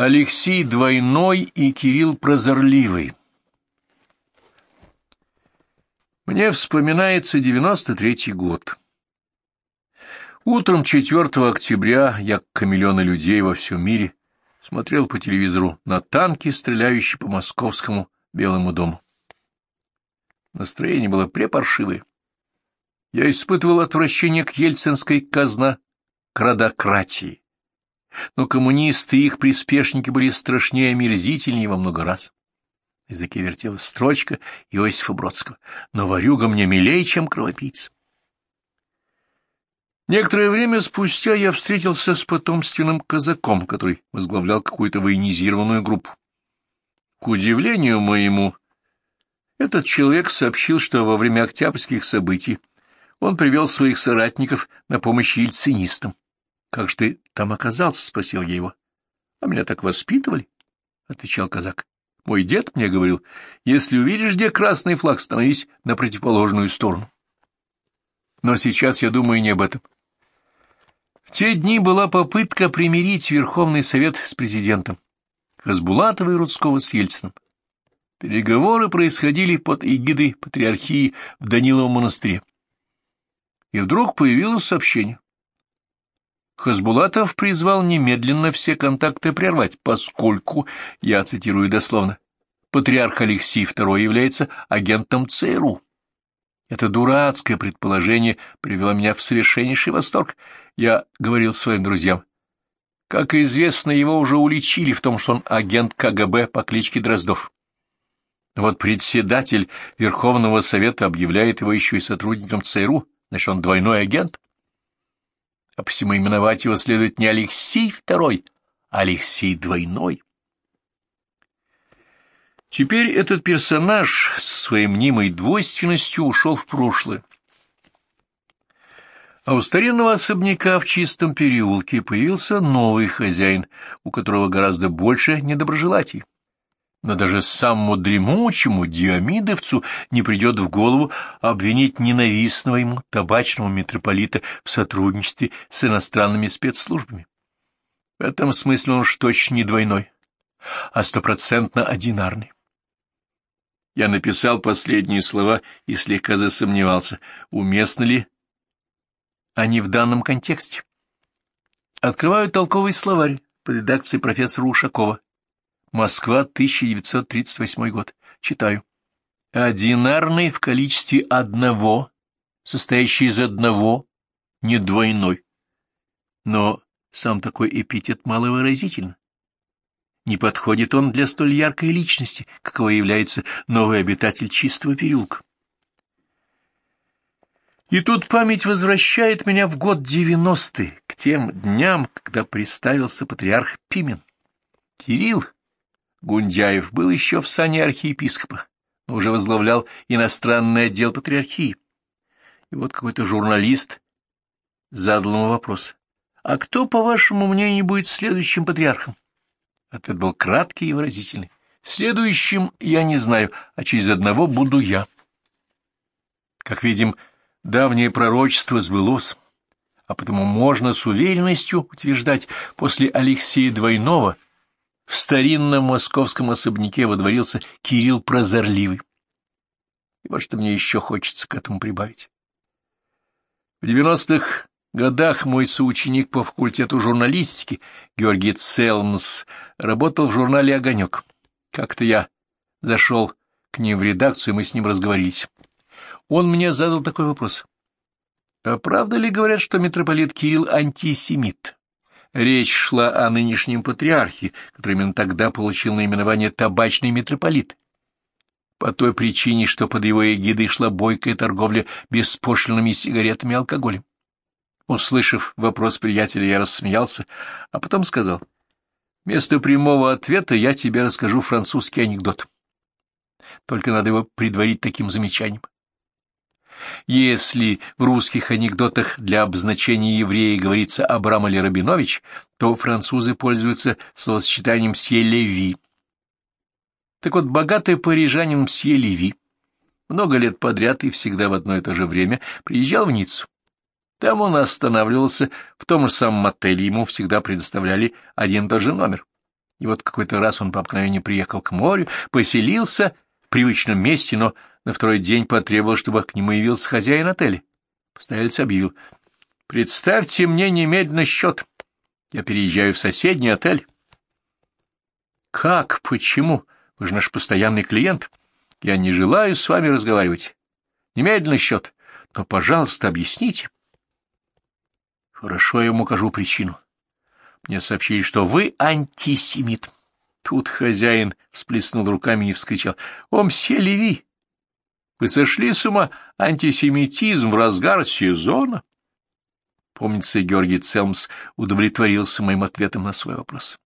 Алексей Двойной и Кирилл Прозорливый. Мне вспоминается девяносто третий год. Утром 4 октября я, как миллионы людей во всем мире, смотрел по телевизору на танки, стреляющие по московскому Белому дому. Настроение было препаршивое. Я испытывал отвращение к ельцинской казна крадократии но коммунисты и их приспешники были страшнее и омерзительнее во много раз. На языке вертелась строчка Иосифа Бродского, но варюга мне милее, чем кровопийц. Некоторое время спустя я встретился с потомственным казаком, который возглавлял какую-то военизированную группу. К удивлению моему, этот человек сообщил, что во время октябрьских событий он привел своих соратников на помощь ельцинистам. — Как же ты там оказался? — спросил я его. — А меня так воспитывали, — отвечал казак. — Мой дед мне говорил, если увидишь, где красный флаг, становись на противоположную сторону. Но сейчас я думаю не об этом. В те дни была попытка примирить Верховный Совет с президентом, Хасбулатова и Рудского с Ельцином. Переговоры происходили под эгидой патриархии в Даниловом монастыре. И вдруг появилось сообщение. Хасбулатов призвал немедленно все контакты прервать, поскольку, я цитирую дословно, патриарх Алексей II является агентом ЦРУ. Это дурацкое предположение привело меня в совершеннейший восторг. Я говорил своим друзьям. Как известно, его уже уличили в том, что он агент КГБ по кличке Дроздов. Вот председатель Верховного Совета объявляет его еще и сотрудником ЦРУ, значит, он двойной агент а посему именовать его следует не Алексей II, а Алексей Двойной. Теперь этот персонаж со своей мнимой двойственностью ушел в прошлое. А у старинного особняка в чистом переулке появился новый хозяин, у которого гораздо больше недоброжелателей но даже самому дремучему диамидовцу не придет в голову обвинить ненавистного ему табачного митрополита в сотрудничестве с иностранными спецслужбами. В этом смысле он уж точно не двойной, а стопроцентно одинарный. Я написал последние слова и слегка засомневался, уместны ли они в данном контексте. Открываю толковый словарь по редакции профессора Ушакова Москва, 1938 год. Читаю. Одинарный в количестве одного, состоящий из одного, не двойной. Но сам такой эпитет маловыразительно. Не подходит он для столь яркой личности, какова является новый обитатель чистого переулка. И тут память возвращает меня в год девяностый, к тем дням, когда приставился патриарх Пимен. Кирилл Гундяев был еще в сане архиепископа, но уже возглавлял иностранный отдел патриархии. И вот какой-то журналист задал ему вопрос. «А кто, по вашему мнению, будет следующим патриархом?» Ответ был краткий и выразительный. «Следующим я не знаю, а через одного буду я». Как видим, давнее пророчество сбылось, а потому можно с уверенностью утверждать, после Алексея Двойного — в старинном московском особняке водворился Кирилл Прозорливый. И вот что мне еще хочется к этому прибавить. В девяностых годах мой соученик по факультету журналистики Георгий Целмс работал в журнале «Огонек». Как-то я зашел к ним в редакцию, и мы с ним разговорились. Он мне задал такой вопрос. А правда ли говорят, что митрополит Кирилл антисемит? Речь шла о нынешнем патриархе, который именно тогда получил наименование «табачный митрополит». По той причине, что под его эгидой шла бойкая торговля беспошлинными сигаретами и алкоголем. Услышав вопрос приятеля, я рассмеялся, а потом сказал, «Вместо прямого ответа я тебе расскажу французский анекдот. Только надо его предварить таким замечанием. Если в русских анекдотах для обозначения еврея говорится Абрам или Рабинович, то французы пользуются словосочетанием «сье Леви». Так вот, богатый парижанин мсье Леви много лет подряд и всегда в одно и то же время приезжал в Ниццу. Там он останавливался в том же самом отеле, ему всегда предоставляли один и тот же номер. И вот какой-то раз он по обыкновению приехал к морю, поселился в привычном месте, но на второй день потребовал, чтобы к нему явился хозяин отеля. Постоялец объявил. «Представьте мне немедленно счет. Я переезжаю в соседний отель». «Как? Почему? Вы же наш постоянный клиент. Я не желаю с вами разговаривать. Немедленно счет. Но, пожалуйста, объясните». «Хорошо, я ему укажу причину. Мне сообщили, что вы антисемит». Тут хозяин всплеснул руками и вскричал. «О, мсье Леви! Вы сошли с ума антисемитизм в разгар сезона?» Помнится, Георгий Целмс удовлетворился моим ответом на свой вопрос.